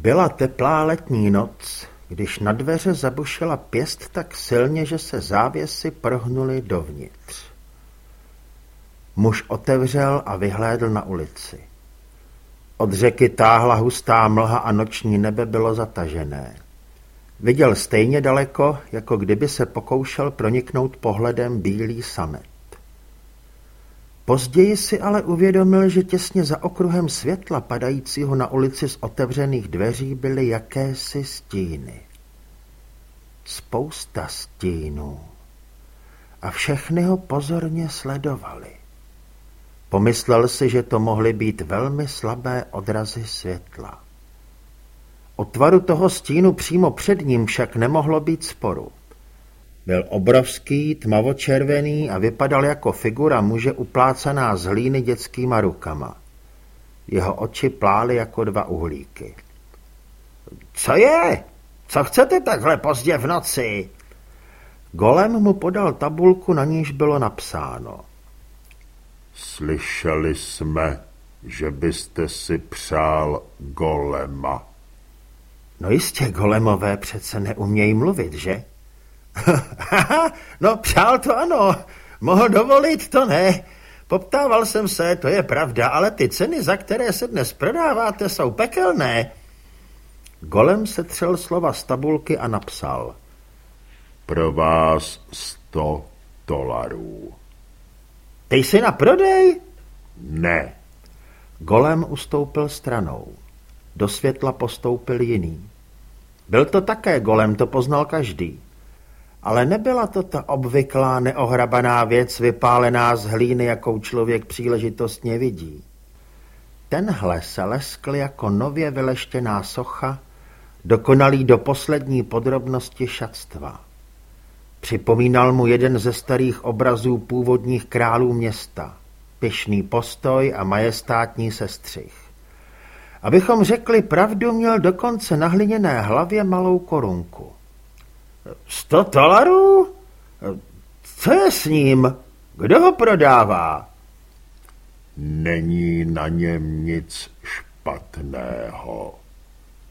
Byla teplá letní noc, když na dveře zabušila pěst tak silně, že se závěsy prohnuly dovnitř. Muž otevřel a vyhlédl na ulici. Od řeky táhla hustá mlha a noční nebe bylo zatažené. Viděl stejně daleko, jako kdyby se pokoušel proniknout pohledem bílý samet. Později si ale uvědomil, že těsně za okruhem světla padajícího na ulici z otevřených dveří byly jakési stíny. Spousta stínů. A všechny ho pozorně sledovali. Pomyslel si, že to mohly být velmi slabé odrazy světla. O tvaru toho stínu přímo před ním však nemohlo být sporu. Byl obrovský, tmavočervený a vypadal jako figura muže uplácaná z hlíny dětskýma rukama. Jeho oči plály jako dva uhlíky. Co je? Co chcete takhle pozdě v noci? Golem mu podal tabulku, na níž bylo napsáno. Slyšeli jsme, že byste si přál golema. No jistě, golemové přece neumějí mluvit, že? no přál to ano, mohl dovolit to ne. Poptával jsem se, to je pravda, ale ty ceny, za které se dnes prodáváte, jsou pekelné. Golem se třel slova z tabulky a napsal. Pro vás sto dolarů. Ty jsi na prodej? Ne. Golem ustoupil stranou. Do světla postoupil jiný. Byl to také golem, to poznal každý. Ale nebyla to ta obvyklá neohrabaná věc vypálená z hlíny, jakou člověk příležitostně vidí. Tenhle se leskl jako nově vyleštěná socha, dokonalý do poslední podrobnosti šatstva. Připomínal mu jeden ze starých obrazů původních králů města. Pyšný postoj a majestátní sestřih. Abychom řekli pravdu, měl dokonce na hliněné hlavě malou korunku. Sto dolarů? Co je s ním? Kdo ho prodává? Není na něm nic špatného.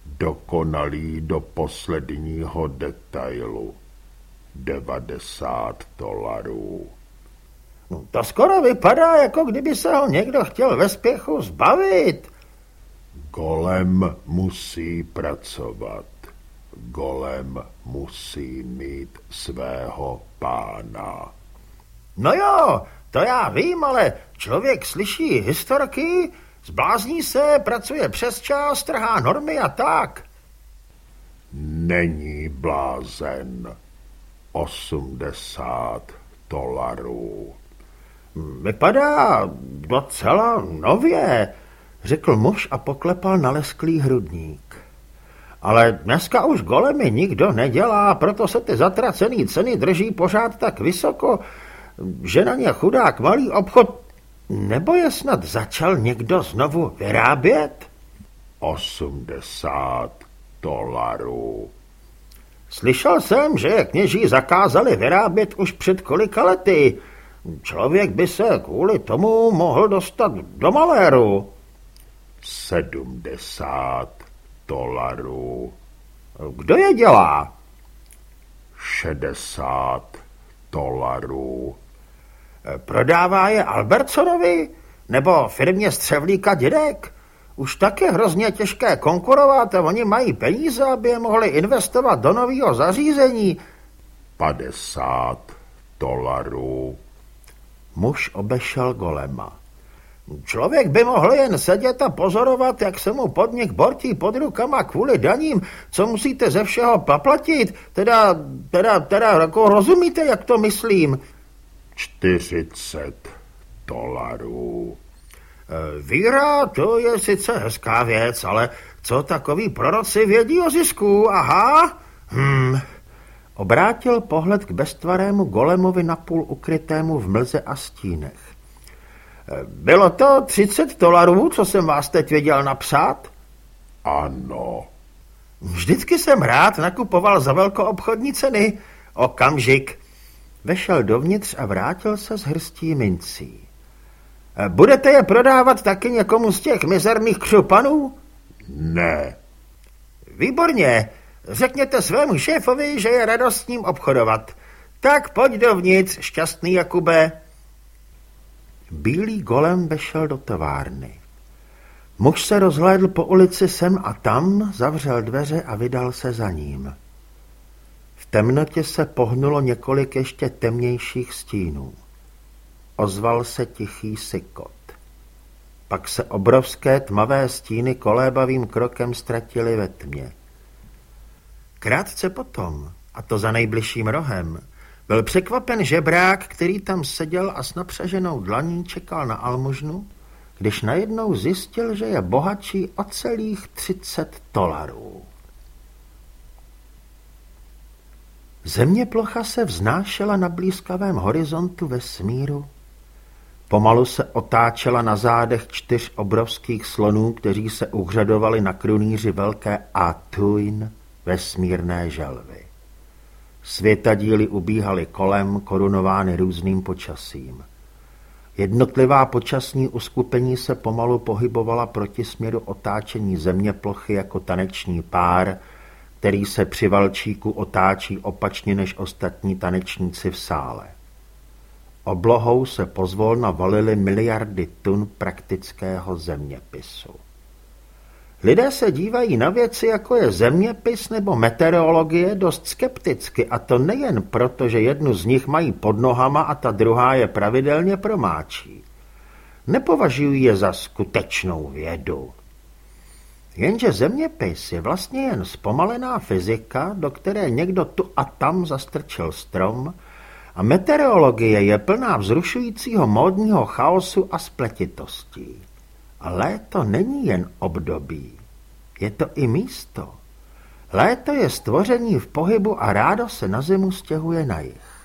Dokonalý do posledního detailu. 90 dolarů. No, to skoro vypadá, jako kdyby se ho někdo chtěl ve spěchu zbavit. Golem musí pracovat. Golem musí mít svého pána. No jo, to já vím, ale člověk slyší historky, zblázní se, pracuje přes čas, trhá normy a tak. Není blázen. 80 dolarů. Vypadá docela nově, řekl muž a poklepal na lesklý hrudník. Ale dneska už golemy nikdo nedělá, proto se ty zatracený ceny drží pořád tak vysoko, že na ně chudák malý obchod... Nebo je snad začal někdo znovu vyrábět? 80 dolarů. Slyšel jsem, že kněží zakázali vyrábět už před kolika lety. Člověk by se kvůli tomu mohl dostat do maléru. 70 dolarů. Kdo je dělá? 60 dolarů. Prodává je Albertsonovi? Nebo firmě Střevlíka Dědek? Už tak je hrozně těžké konkurovat a oni mají peníze, aby je mohli investovat do nového zařízení. 50 dolarů. Muž obešel golema. Člověk by mohl jen sedět a pozorovat, jak se mu podnik bortí pod rukama kvůli daním, co musíte ze všeho paplatit. Teda, teda, teda, jako rozumíte, jak to myslím? 40 dolarů. E, víra, to je sice hezká věc, ale co takový proroci vědí o zisku? Aha. Hm. Obrátil pohled k beztvarému golemovi napůl ukrytému v mlze a stínech. Bylo to 30 dolarů, co jsem vás teď věděl napsat? Ano. Vždycky jsem rád nakupoval za velkoobchodní ceny. Okamžik. Vešel dovnitř a vrátil se s hrstí mincí. Budete je prodávat taky někomu z těch mizerných křupanů? Ne. výborně. Řekněte svému šéfovi, že je radost s ním obchodovat. Tak pojď dovnitř, šťastný Jakube. Bílý golem vešel do továrny. Muž se rozhlédl po ulici sem a tam, zavřel dveře a vydal se za ním. V temnotě se pohnulo několik ještě temnějších stínů. Ozval se tichý sykot. Pak se obrovské tmavé stíny kolébavým krokem ztratily ve tmě. Krátce potom, a to za nejbližším rohem, byl překvapen žebrák, který tam seděl a s napřaženou dlaní čekal na almužnu, když najednou zjistil, že je bohatší o celých 30 dolarů. Zeměplocha se vznášela na blízkavém horizontu vesmíru. Pomalu se otáčela na zádech čtyř obrovských slonů, kteří se uhřadovali na krunýři velké Atuin vesmírné želvy. Světadíly ubíhaly kolem, korunovány různým počasím. Jednotlivá počasní uskupení se pomalu pohybovala proti směru otáčení zeměplochy jako taneční pár, který se při valčíku otáčí opačně než ostatní tanečníci v sále. Oblohou se pozvolna valily miliardy tun praktického zeměpisu. Lidé se dívají na věci, jako je zeměpis nebo meteorologie, dost skepticky, a to nejen proto, že jednu z nich mají pod nohama a ta druhá je pravidelně promáčí. Nepovažují je za skutečnou vědu. Jenže zeměpis je vlastně jen zpomalená fyzika, do které někdo tu a tam zastrčil strom, a meteorologie je plná vzrušujícího módního chaosu a spletitostí. Léto není jen období, je to i místo. Léto je stvoření v pohybu a rádo se na zimu stěhuje na jich.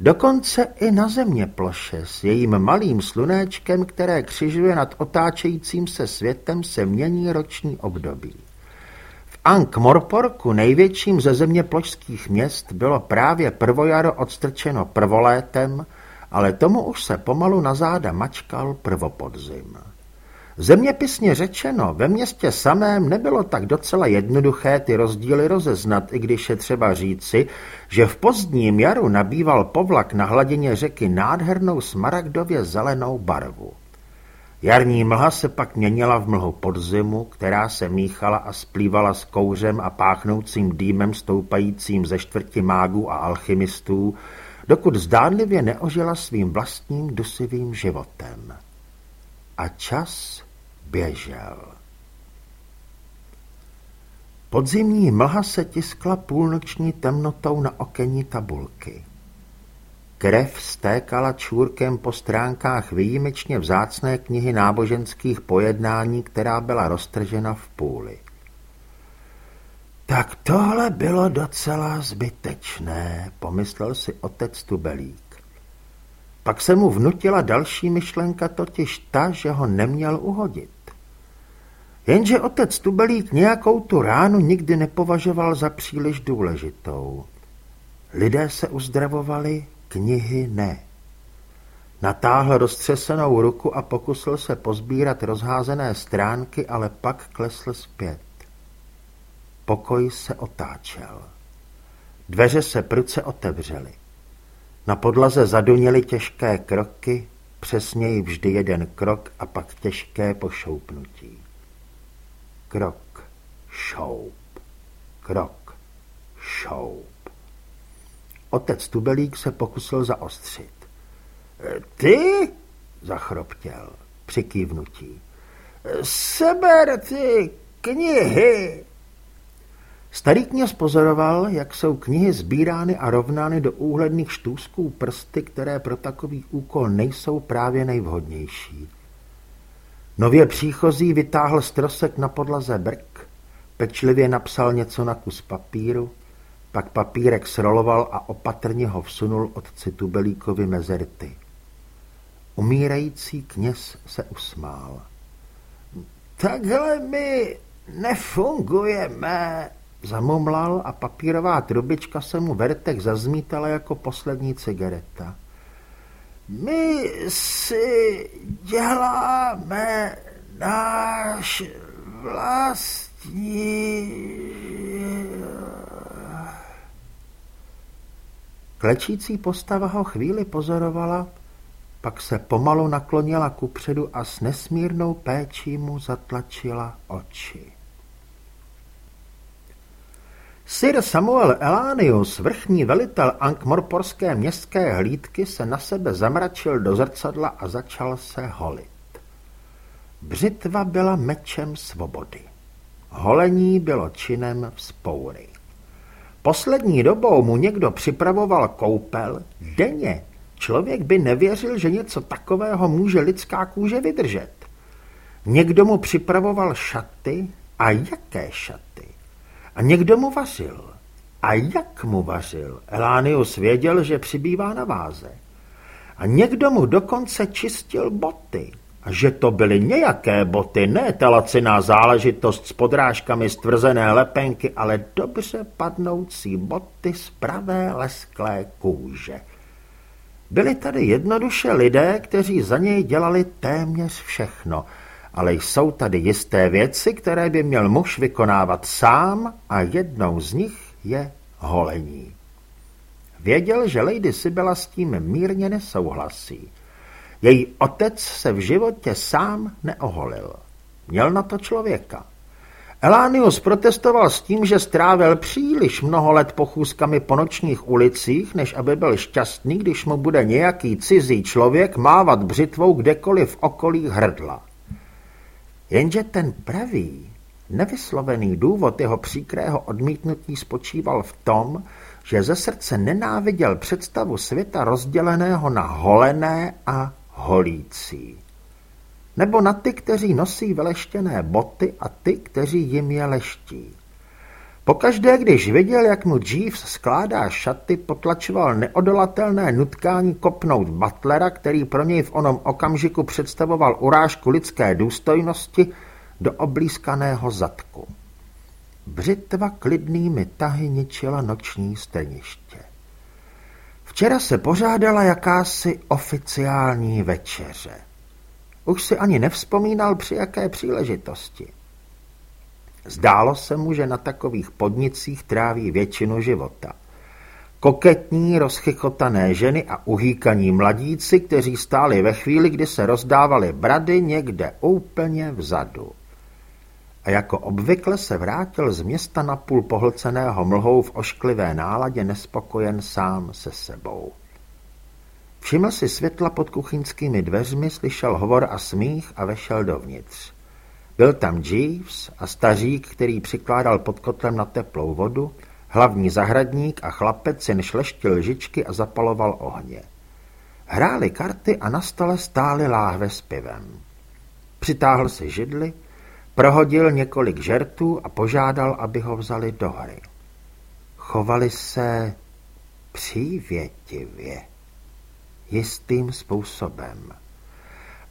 Dokonce i na země ploše s jejím malým slunéčkem, které křižuje nad otáčejícím se světem, se mění roční období. V Ankh-Morporku, největším ze země plošských měst, bylo právě prvojaro odstrčeno prvolétem, ale tomu už se pomalu na záda mačkal prvopodzim. Zeměpisně řečeno, ve městě samém nebylo tak docela jednoduché ty rozdíly rozeznat, i když je třeba říci, že v pozdním jaru nabýval povlak na hladině řeky nádhernou smaragdově zelenou barvu. Jarní mlha se pak měnila v mlhu podzimu, která se míchala a splývala s kouřem a páchnoucím dýmem stoupajícím ze čtvrti mágů a alchymistů, dokud zdánlivě neožila svým vlastním dusivým životem. A čas běžel. Podzimní mlha se tiskla půlnoční temnotou na okenní tabulky. Krev stékala čůrkem po stránkách výjimečně vzácné knihy náboženských pojednání, která byla roztržena v půli. Tak tohle bylo docela zbytečné, pomyslel si otec Tubelík. Pak se mu vnutila další myšlenka, totiž ta, že ho neměl uhodit. Jenže otec Tubelík nějakou tu ránu nikdy nepovažoval za příliš důležitou. Lidé se uzdravovali, knihy ne. Natáhl roztřesenou ruku a pokusil se pozbírat rozházené stránky, ale pak klesl zpět. Pokoj se otáčel. Dveře se pruce otevřely. Na podlaze zaduněly těžké kroky, přesněji vždy jeden krok a pak těžké pošoupnutí. Krok, šoup, krok, šoup. Otec Tubelík se pokusil zaostřit. E, ty? zachroptěl při kývnutí. E, seber ty knihy! Starý kněz pozoroval, jak jsou knihy sbírány a rovnány do úhledných štůzků prsty, které pro takový úkol nejsou právě nejvhodnější. Nově příchozí vytáhl strosek na podlaze brk, pečlivě napsal něco na kus papíru, pak papírek sroloval a opatrně ho vsunul od Citubelíkovi mezerty. Umírající kněz se usmál. Takhle my nefungujeme, zamumlal a papírová trubička se mu vertek zazmítala jako poslední cigareta. My si děláme náš vlastní Klečící postava ho chvíli pozorovala, pak se pomalu naklonila kupředu a s nesmírnou péčí mu zatlačila oči. Sir Samuel Elánius, vrchní velitel Ankmorporské městské hlídky, se na sebe zamračil do zrcadla a začal se holit. Břitva byla mečem svobody. Holení bylo činem vzpoury. Poslední dobou mu někdo připravoval koupel denně. Člověk by nevěřil, že něco takového může lidská kůže vydržet. Někdo mu připravoval šaty a jaké šaty. A někdo mu vařil. A jak mu vařil? Elánius věděl, že přibývá na váze. A někdo mu dokonce čistil boty. A že to byly nějaké boty, ne ta laciná záležitost s podrážkami stvrzené lepenky, ale dobře padnoucí boty z pravé lesklé kůže. Byli tady jednoduše lidé, kteří za něj dělali téměř všechno, ale jsou tady jisté věci, které by měl muž vykonávat sám a jednou z nich je holení. Věděl, že Lady Sybela s tím mírně nesouhlasí. Její otec se v životě sám neoholil. Měl na to člověka. Elánius protestoval s tím, že strávil příliš mnoho let pochůzkami po nočních ulicích, než aby byl šťastný, když mu bude nějaký cizí člověk mávat břitvou kdekoliv v okolí hrdla. Jenže ten pravý, nevyslovený důvod jeho příkrého odmítnutí spočíval v tom, že ze srdce nenáviděl představu světa rozděleného na holené a holící. Nebo na ty, kteří nosí veleštěné boty a ty, kteří jim je leští. Pokaždé, když viděl, jak mu Jeeves skládá šaty, potlačoval neodolatelné nutkání kopnout Butlera, který pro něj v onom okamžiku představoval urážku lidské důstojnosti, do oblízkaného zadku. Břitva klidnými tahy ničila noční steniště. Včera se pořádala jakási oficiální večeře. Už si ani nevzpomínal při jaké příležitosti. Zdálo se mu, že na takových podnicích tráví většinu života. Koketní, rozchychotané ženy a uhýkaní mladíci, kteří stáli ve chvíli, kdy se rozdávali brady někde úplně vzadu a jako obvykle se vrátil z města napůl pohlceného mlhou v ošklivé náladě nespokojen sám se sebou. Všiml si světla pod kuchyňskými dveřmi, slyšel hovor a smích a vešel dovnitř. Byl tam Jeeves a stařík, který přikládal pod kotlem na teplou vodu, hlavní zahradník a chlapec jen šleštil lžičky a zapaloval ohně. Hráli karty a na stole stály láhve s pivem. Přitáhl si židli, Prohodil několik žertů a požádal, aby ho vzali do hry. Chovali se přívětivě, jistým způsobem.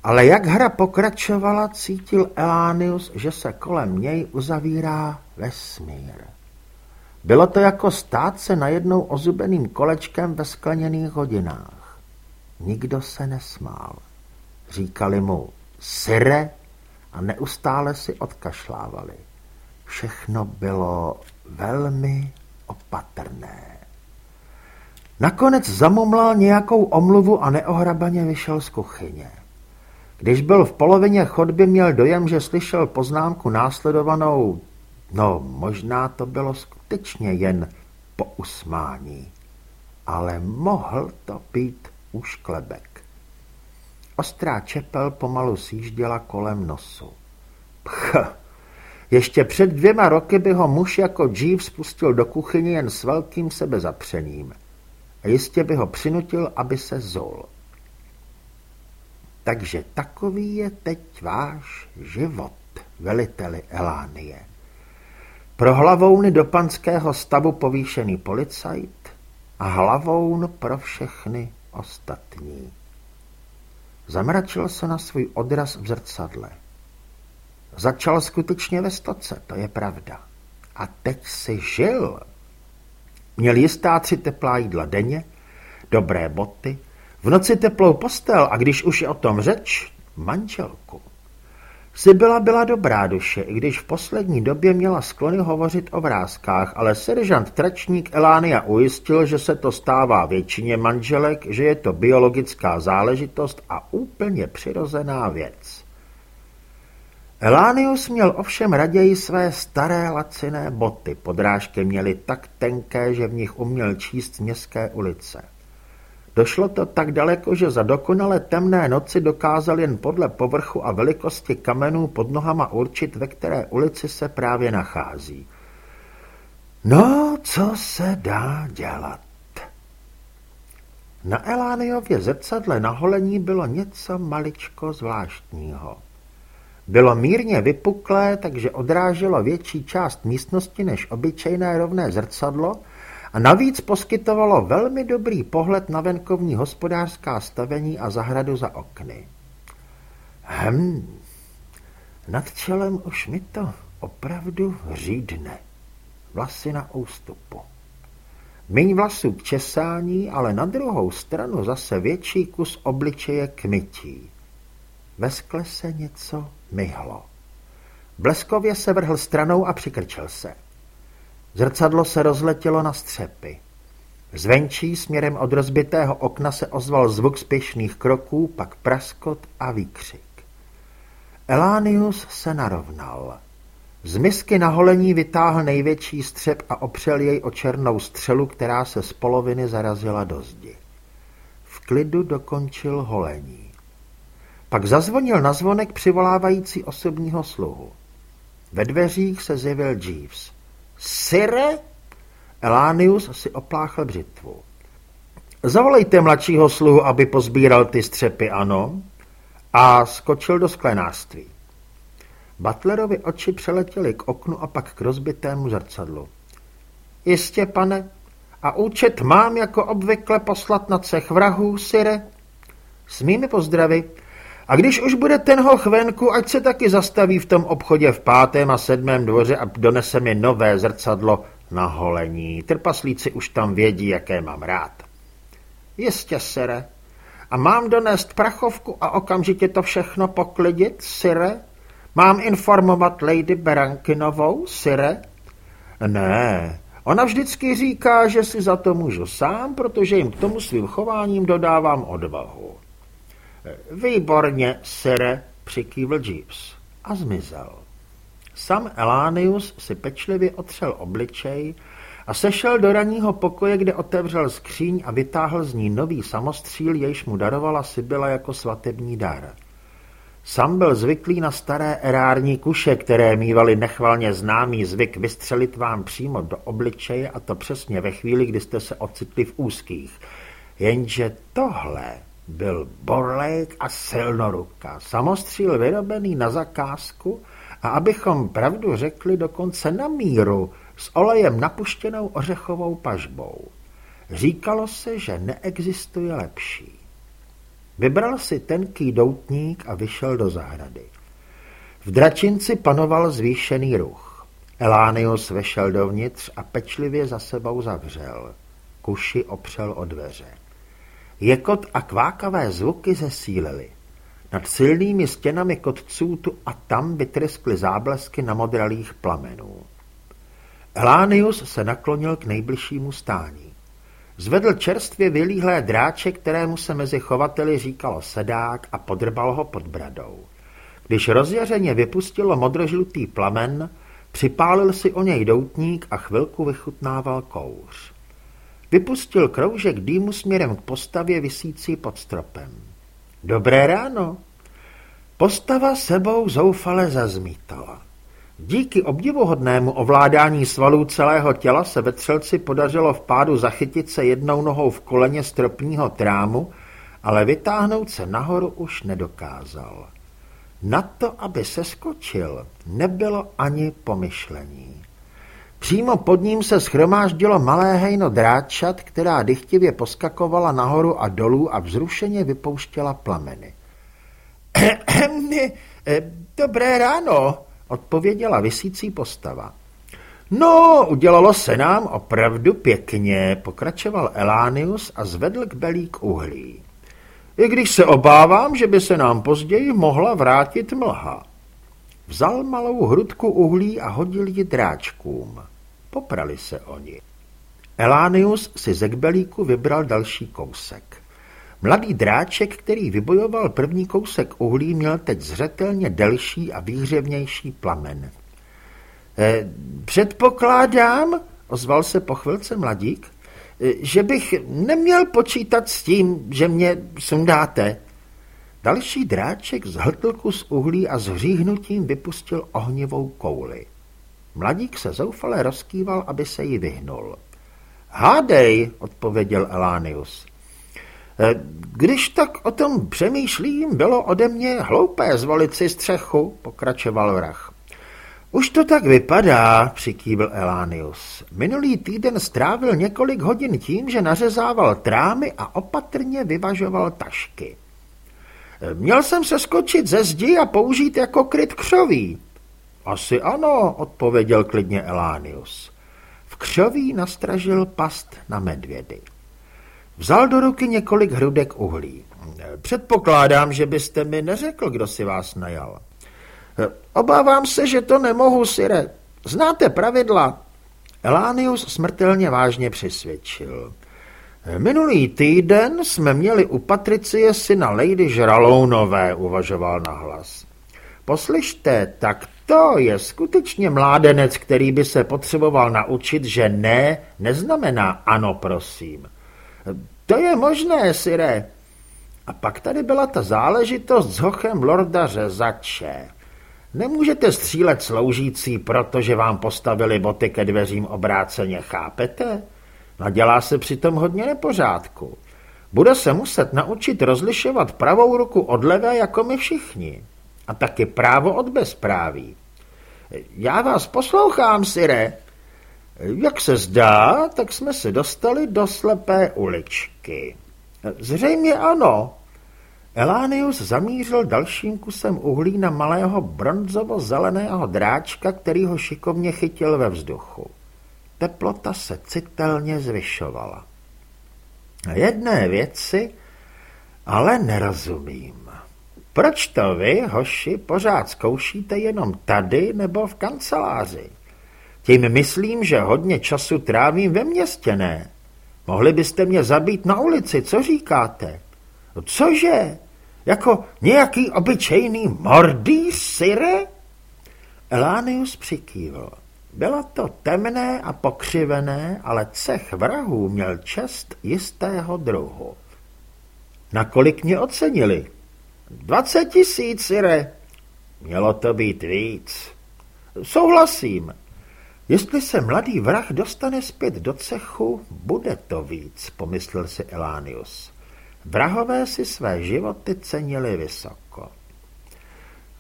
Ale jak hra pokračovala, cítil Elánius, že se kolem něj uzavírá vesmír. Bylo to jako stát se najednou ozubeným kolečkem ve skleněných hodinách. Nikdo se nesmál. Říkali mu, syre, a neustále si odkašlávali. Všechno bylo velmi opatrné. Nakonec zamumlal nějakou omluvu a neohrabaně vyšel z kuchyně. Když byl v polovině chodby, měl dojem, že slyšel poznámku následovanou, no možná to bylo skutečně jen po usmání, ale mohl to být už klebek. Ostrá čepel pomalu sjížděla kolem nosu. Pch! Ještě před dvěma roky by ho muž jako Jeeves spustil do kuchyně jen s velkým sebezapřením. A jistě by ho přinutil, aby se zol. Takže takový je teď váš život, veliteli Elánie. Pro hlavouny do panského stavu povýšený policajt a hlavoun pro všechny ostatní. Zamračil se na svůj odraz v zrcadle. Začal skutečně ve stoce, to je pravda. A teď si žil. Měl jistá tři teplá jídla denně, dobré boty, v noci teplou postel a když už je o tom řeč, manželku. Sybila byla dobrá duše, i když v poslední době měla sklony hovořit o vrázkách, ale seržant Tračník Elánia ujistil, že se to stává většině manželek, že je to biologická záležitost a úplně přirozená věc. Elánius měl ovšem raději své staré laciné boty, podrážky měly tak tenké, že v nich uměl číst městské ulice. Došlo to tak daleko, že za dokonale temné noci dokázal jen podle povrchu a velikosti kamenů pod nohama určit, ve které ulici se právě nachází. No, co se dá dělat? Na Elániově zrcadle na holení bylo něco maličko zvláštního. Bylo mírně vypuklé, takže odráželo větší část místnosti než obyčejné rovné zrcadlo a navíc poskytovalo velmi dobrý pohled na venkovní hospodářská stavení a zahradu za okny. Hm, nad čelem už mi to opravdu řídne. Vlasy na ústupu. Míň vlasů k česání, ale na druhou stranu zase větší kus obličeje k mytí. Ve skle se něco myhlo. Bleskově se vrhl stranou a přikrčil se. Zrcadlo se rozletělo na střepy. Zvenčí směrem od rozbitého okna se ozval zvuk spěšných kroků, pak praskot a výkřik. Elánius se narovnal. Z misky na holení vytáhl největší střep a opřel jej o černou střelu, která se z poloviny zarazila do zdi. V klidu dokončil holení. Pak zazvonil na zvonek přivolávající osobního sluhu. Ve dveřích se zjevil Jeeves. Sire? Elánius si opláchl břitvu. Zavolejte mladšího sluhu, aby pozbíral ty střepy, ano? A skočil do sklenářství. Butlerovi oči přeletěly k oknu a pak k rozbitému zrcadlu. Jistě, pane. A účet mám jako obvykle poslat na cech vrahů, Sire? S mými pozdravy. A když už bude ten hoch venku, ať se taky zastaví v tom obchodě v pátém a sedmém dvoře a donese mi nové zrcadlo na holení. Trpaslíci už tam vědí, jaké mám rád. Jistě, sire. A mám donést prachovku a okamžitě to všechno poklidit, sire? Mám informovat Lady Berankinovou, sire? Ne, ona vždycky říká, že si za to můžu sám, protože jim k tomu svým chováním dodávám odvahu. Výborně, sire, přikývl Jeeves a zmizel. Sam Elánius si pečlivě otřel obličej a sešel do ranního pokoje, kde otevřel skříň a vytáhl z ní nový samostříl, jejž mu darovala Sybila jako svatební dar. Sam byl zvyklý na staré erární kuše, které mývali nechvalně známý zvyk vystřelit vám přímo do obličeje a to přesně ve chvíli, kdy jste se ocitli v úzkých. Jenže tohle byl Borlejk a Silnoruka, samostříl vyrobený na zakázku a abychom pravdu řekli dokonce na míru, s olejem napuštěnou ořechovou pažbou. Říkalo se, že neexistuje lepší. Vybral si tenký doutník a vyšel do zahrady. V dračinci panoval zvýšený ruch. Elánius vešel dovnitř a pečlivě za sebou zavřel. Kuši opřel o dveře. Jekot a kvákavé zvuky zesílily. Nad silnými stěnami kotců tu a tam vytryskly záblesky na modralých plamenů. Elánius se naklonil k nejbližšímu stání. Zvedl čerstvě vylíhlé dráče, kterému se mezi chovateli říkalo sedák a podrbal ho pod bradou. Když rozjařeně vypustilo modrožlutý plamen, připálil si o něj doutník a chvilku vychutnával kouř. Vypustil kroužek dýmu směrem k postavě visící pod stropem. Dobré ráno. Postava sebou zoufale zazmítala. Díky obdivuhodnému ovládání svalů celého těla se vetřelci podařilo v pádu zachytit se jednou nohou v koleně stropního trámu, ale vytáhnout se nahoru už nedokázal. Na to, aby se skočil, nebylo ani pomyšlení. Přímo pod ním se schromáždilo malé hejno dráčat, která dychtivě poskakovala nahoru a dolů a vzrušeně vypouštěla plameny. Eh, dobré ráno, odpověděla vysící postava. No, udělalo se nám opravdu pěkně, pokračoval Elánius a zvedl k belík uhlí. I když se obávám, že by se nám později mohla vrátit mlha. Vzal malou hrudku uhlí a hodil ji dráčkům. Poprali se oni. Elánius si ze kbelíku vybral další kousek. Mladý dráček, který vybojoval první kousek uhlí, měl teď zřetelně delší a výhřevnější plamen. E, předpokládám, ozval se po chvilce mladík, e, že bych neměl počítat s tím, že mě sundáte. Další dráček zhltl kus uhlí a s hříhnutím vypustil ohnivou kouli. Mladík se zoufale rozkýval, aby se jí vyhnul. Hádej, odpověděl Elánius. E, když tak o tom přemýšlím, bylo ode mě hloupé zvolit si střechu, pokračoval vrah. Už to tak vypadá, přikývil Elánius. Minulý týden strávil několik hodin tím, že nařezával trámy a opatrně vyvažoval tašky. E, měl jsem se skočit ze zdi a použít jako kryt křoví. Asi ano, odpověděl klidně Elánius. V křoví nastražil past na medvědy. Vzal do ruky několik hrudek uhlí. Předpokládám, že byste mi neřekl, kdo si vás najal. Obávám se, že to nemohu, Sire. Znáte pravidla. Elánius smrtelně vážně přisvědčil. Minulý týden jsme měli u Patricie syna Lady Žralounové, uvažoval nahlas. Poslyšte, tak to je skutečně mládenec, který by se potřeboval naučit, že ne neznamená ano, prosím. To je možné, Sire. A pak tady byla ta záležitost s hochem lorda řezače. Nemůžete střílet sloužící, protože vám postavili boty ke dveřím obráceně, chápete? Nadělá se přitom hodně nepořádku. Bude se muset naučit rozlišovat pravou ruku od levé, jako my všichni. A taky právo od bezpráví. Já vás poslouchám, Sire. Jak se zdá, tak jsme se dostali do slepé uličky. Zřejmě ano. Elánius zamířil dalším kusem uhlí na malého bronzovo-zeleného dráčka, který ho šikovně chytil ve vzduchu. Teplota se citelně zvyšovala. Jedné věci ale nerozumím. Proč to vy, hoši, pořád zkoušíte jenom tady nebo v kanceláři? Tím myslím, že hodně času trávím ve městě, ne? Mohli byste mě zabít na ulici, co říkáte? No cože? Jako nějaký obyčejný mordýř, Sire? Elánius přikývl. Bylo to temné a pokřivené, ale cech vrahů měl čest jistého druhu. Nakolik mě ocenili? Dvacet tisíc, Sire. Mělo to být víc. Souhlasím. Jestli se mladý vrah dostane zpět do cechu, bude to víc, pomyslel si Elánius. Vrahové si své životy cenili vysoko.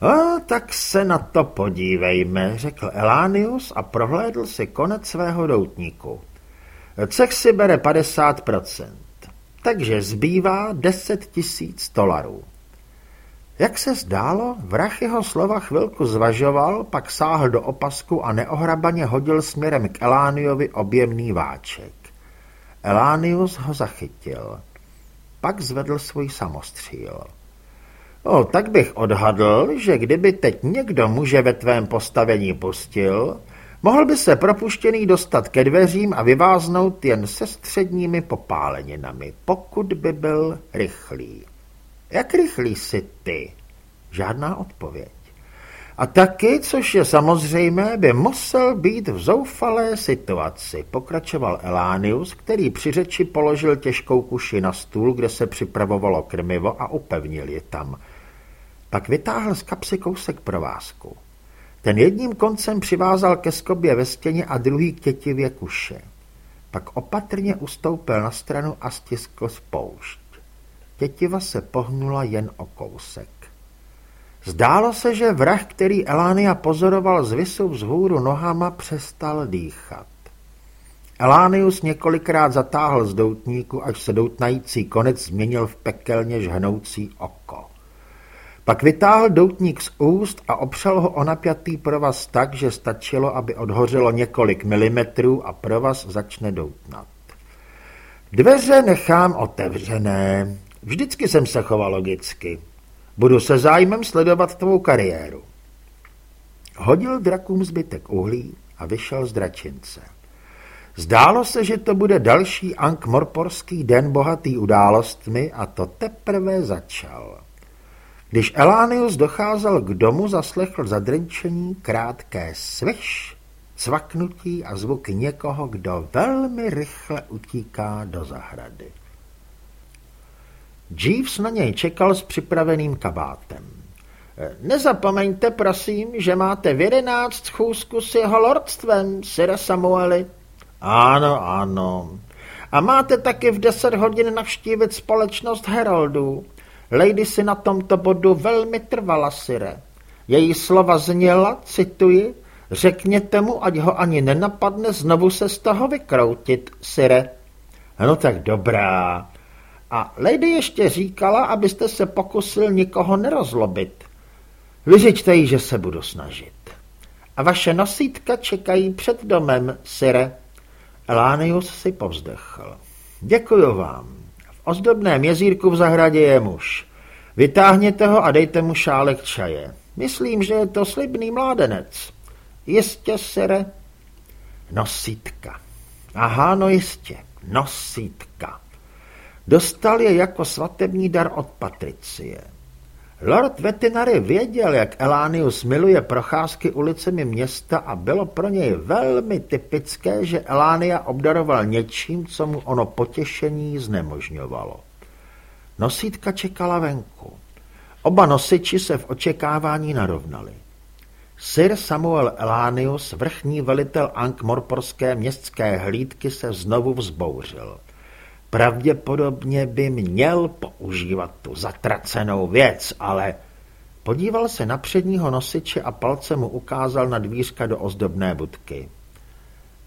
A tak se na to podívejme, řekl Elánius a prohlédl si konec svého doutníku. Cech si bere 50%, takže zbývá 10 tisíc dolarů. Jak se zdálo, vrah jeho slova chvilku zvažoval, pak sáhl do opasku a neohrabaně hodil směrem k Elániovi objemný váček. Elánius ho zachytil. Pak zvedl svůj samostříl. O, tak bych odhadl, že kdyby teď někdo muže ve tvém postavení pustil, mohl by se propuštěný dostat ke dveřím a vyváznout jen se středními popáleninami, pokud by byl rychlý. Jak rychlý jsi ty? Žádná odpověď. A taky, což je samozřejmé, by musel být v zoufalé situaci, pokračoval Elánius, který při řeči položil těžkou kuši na stůl, kde se připravovalo krmivo a upevnil je tam. Pak vytáhl z kapsy kousek provázku. Ten jedním koncem přivázal ke skobě ve stěně a druhý k tětivě kuše. Pak opatrně ustoupil na stranu a stiskl spoušť. Tětiva se pohnula jen o kousek. Zdálo se, že vrah, který Elánia pozoroval z vysu vzhůru nohama, přestal dýchat. Elánius několikrát zatáhl z doutníku, až se doutnající konec změnil v pekelně žhnoucí oko. Pak vytáhl doutník z úst a opřel ho o napjatý provaz tak, že stačilo, aby odhořelo několik milimetrů a provaz začne doutnat. Dveře nechám otevřené, Vždycky jsem se choval logicky. Budu se zájmem sledovat tvou kariéru. Hodil drakům zbytek uhlí a vyšel z dračince. Zdálo se, že to bude další ankmorporský den bohatý událostmi a to teprve začal. Když Elánius docházel k domu, zaslechl zadrnčení krátké sviš, cvaknutí a zvuk někoho, kdo velmi rychle utíká do zahrady. Jeeves na něj čekal s připraveným kabátem. Nezapomeňte, prosím, že máte v jedenáct schůzku s jeho lordstvem, Sire Samueli. Ano, ano. A máte taky v deset hodin navštívit společnost Heraldů. Lady si na tomto bodu velmi trvala, Sire. Její slova zněla, cituji, řekněte mu, ať ho ani nenapadne znovu se z toho vykroutit, Sire. No tak dobrá. A Lady ještě říkala, abyste se pokusil nikoho nerozlobit. Vyřiďte jí, že se budu snažit. A vaše nosítka čekají před domem, Sire. Elánius si povzdechl. Děkuju vám. V ozdobném jezírku v zahradě je muž. Vytáhněte ho a dejte mu šálek čaje. Myslím, že je to slibný mládenec. Jistě, sere. Nosítka. Aha, no jistě. Nosítka. Dostal je jako svatební dar od Patricie. Lord Vetinary věděl, jak Elánius miluje procházky ulicemi města a bylo pro něj velmi typické, že Elánia obdaroval něčím, co mu ono potěšení znemožňovalo. Nosítka čekala venku. Oba nosiči se v očekávání narovnali. Sir Samuel Elánius, vrchní velitel Ankh-Morporské městské hlídky, se znovu vzbouřil. Pravděpodobně by měl používat tu zatracenou věc, ale... Podíval se na předního nosiče a palce mu ukázal na dvířka do ozdobné budky.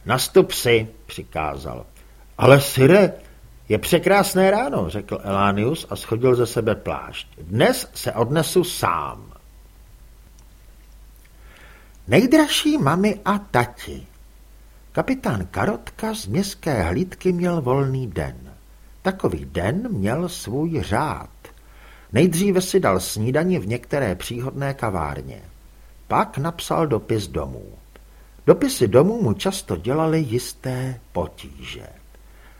Nastup si, přikázal. Ale Sire, je překrásné ráno, řekl Elánius a schodil ze sebe plášť. Dnes se odnesu sám. Nejdražší mami a tati. Kapitán Karotka z městské hlídky měl volný den. Takový den měl svůj řád. Nejdříve si dal snídani v některé příhodné kavárně. Pak napsal dopis domů. Dopisy domů mu často dělaly jisté potíže.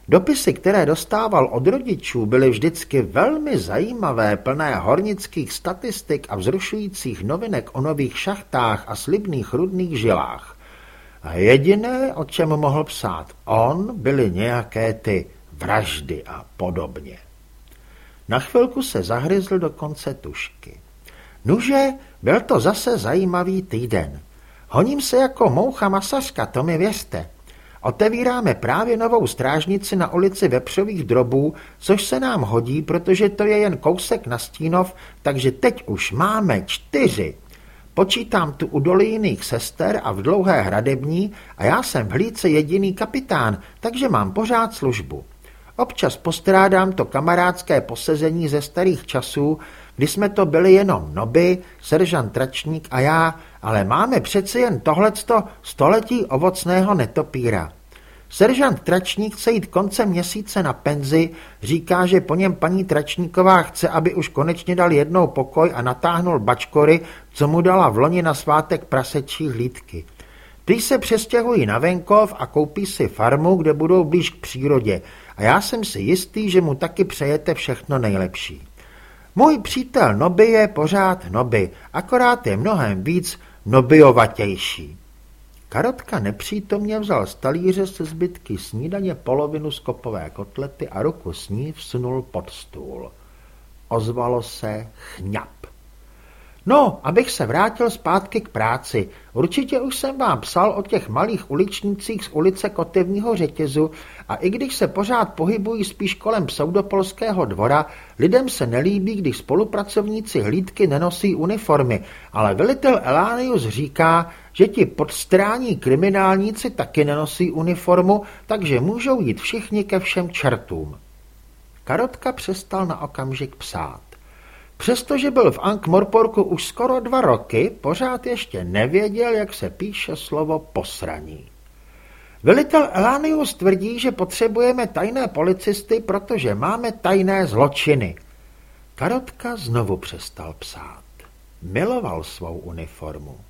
Dopisy, které dostával od rodičů, byly vždycky velmi zajímavé, plné hornických statistik a vzrušujících novinek o nových šachtách a slibných rudných žilách. A jediné, o čem mohl psát on, byly nějaké ty vraždy a podobně. Na chvilku se zahryzl do konce tušky. Nuže, byl to zase zajímavý týden. Honím se jako moucha masařka, to mi věřte. Otevíráme právě novou strážnici na ulici Vepřových drobů, což se nám hodí, protože to je jen kousek na Stínov, takže teď už máme čtyři. Počítám tu u dolíných sester a v dlouhé hradební a já jsem v hlídce jediný kapitán, takže mám pořád službu. Občas postrádám to kamarádské posezení ze starých časů, kdy jsme to byli jenom noby, seržant Tračník a já, ale máme přeci jen tohleto století ovocného netopíra. Seržant Tračník chce jít koncem měsíce na penzi, říká, že po něm paní Tračníková chce, aby už konečně dal jednou pokoj a natáhnul bačkory, co mu dala v loni na svátek prasečí hlídky. Ty se přestěhují na venkov a koupí si farmu, kde budou blíž k přírodě a já jsem si jistý, že mu taky přejete všechno nejlepší. Můj přítel Noby je pořád Noby, akorát je mnohem víc nobiovatější. Karotka nepřítomně vzal z talíře se zbytky snídaně polovinu z kopové kotlety a ruku s ní vsunul pod stůl. Ozvalo se chňap. No, abych se vrátil zpátky k práci. Určitě už jsem vám psal o těch malých uličnících z ulice Kotevního řetězu a i když se pořád pohybují spíš kolem pseudopolského dvora, lidem se nelíbí, když spolupracovníci hlídky nenosí uniformy, ale velitel Elánius říká, že ti podstrání kriminálníci taky nenosí uniformu, takže můžou jít všichni ke všem čertům. Karotka přestal na okamžik psát. Přestože byl v Ankh-Morporku už skoro dva roky, pořád ještě nevěděl, jak se píše slovo posraní. Velitel Elánius tvrdí, že potřebujeme tajné policisty, protože máme tajné zločiny. Karotka znovu přestal psát. Miloval svou uniformu.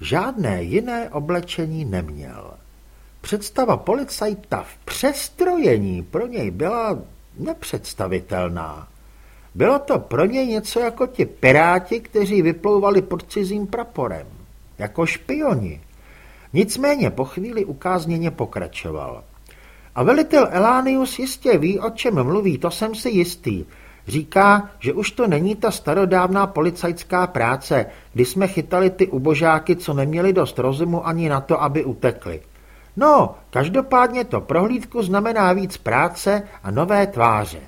Žádné jiné oblečení neměl. Představa policajta v přestrojení pro něj byla nepředstavitelná. Bylo to pro něj něco jako ti piráti, kteří vyplouvali pod cizím praporem. Jako špioni. Nicméně po chvíli ukázněně pokračoval. A velitel Elánius jistě ví, o čem mluví, to jsem si jistý. Říká, že už to není ta starodávná policajská práce, kdy jsme chytali ty ubožáky, co neměli dost rozumu ani na to, aby utekli. No, každopádně to prohlídku znamená víc práce a nové tváře.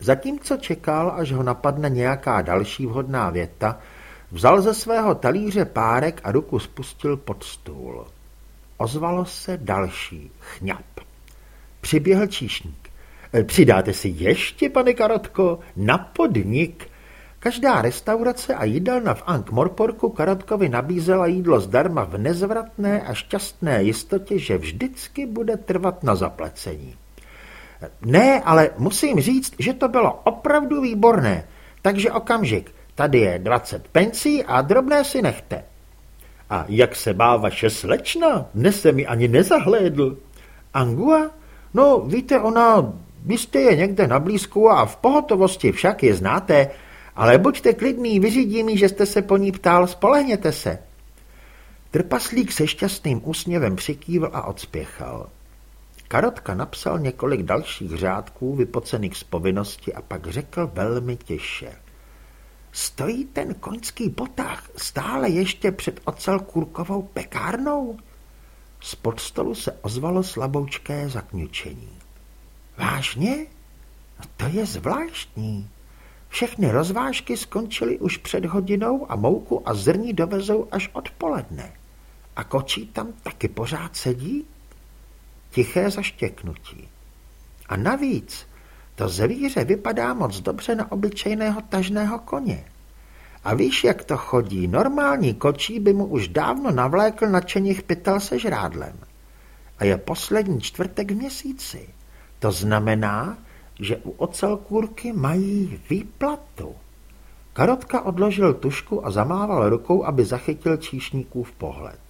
Zatímco čekal, až ho napadne nějaká další vhodná věta, vzal ze svého talíře párek a ruku spustil pod stůl. Ozvalo se další chňap. Přiběhl číšník. E, přidáte si ještě, pane Karotko, na podnik. Každá restaurace a jídelna v Ankh-Morporku Karotkovi nabízela jídlo zdarma v nezvratné a šťastné jistotě, že vždycky bude trvat na zaplecení. Ne, ale musím říct, že to bylo opravdu výborné. Takže okamžik, tady je 20 pencí a drobné si nechte. A jak se má vaše slečna? Dnes se mi ani nezahlédl. Angua? No, víte, ona jistě je někde na blízku a v pohotovosti však je znáte, ale buďte klidný, vyřídím mi, že jste se po ní ptal, spolehněte se. Trpaslík se šťastným úsměvem přikývl a odspěchal. Karotka napsal několik dalších řádků vypocených z povinnosti a pak řekl velmi těše. Stojí ten koňský potah stále ještě před ocelkurkovou pekárnou? Spod stolu se ozvalo slaboučké zakňučení. Vážně? No to je zvláštní. Všechny rozvážky skončily už před hodinou a mouku a zrní dovezou až odpoledne. A kočí tam taky pořád sedí? Tiché zaštěknutí. A navíc to zvíře vypadá moc dobře na obyčejného tažného koně. A víš, jak to chodí, normální kočí by mu už dávno navlékl nadšených pytel se žrádlem. A je poslední čtvrtek v měsíci. To znamená, že u ocelkůrky mají výplatu. Karotka odložil tušku a zamával rukou, aby zachytil číšníkův pohled.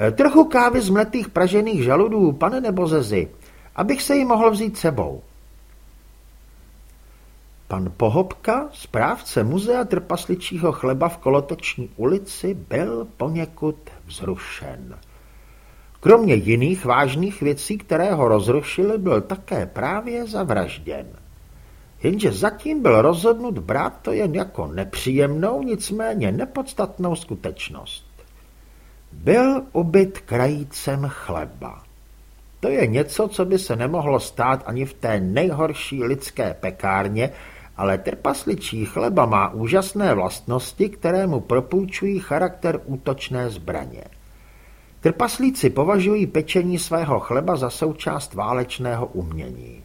E, trochu kávy z mletých pražených žaludů, pane nebo zezi, abych se jí mohl vzít sebou. Pan Pohobka, správce muzea trpasličího chleba v Kolotoční ulici, byl poněkud vzrušen. Kromě jiných vážných věcí, které ho rozrušily, byl také právě zavražděn. Jenže zatím byl rozhodnut brát to jen jako nepříjemnou, nicméně nepodstatnou skutečnost. Byl ubyt krajícem chleba. To je něco, co by se nemohlo stát ani v té nejhorší lidské pekárně, ale trpasličí chleba má úžasné vlastnosti, které mu propůjčují charakter útočné zbraně. Trpaslíci považují pečení svého chleba za součást válečného umění.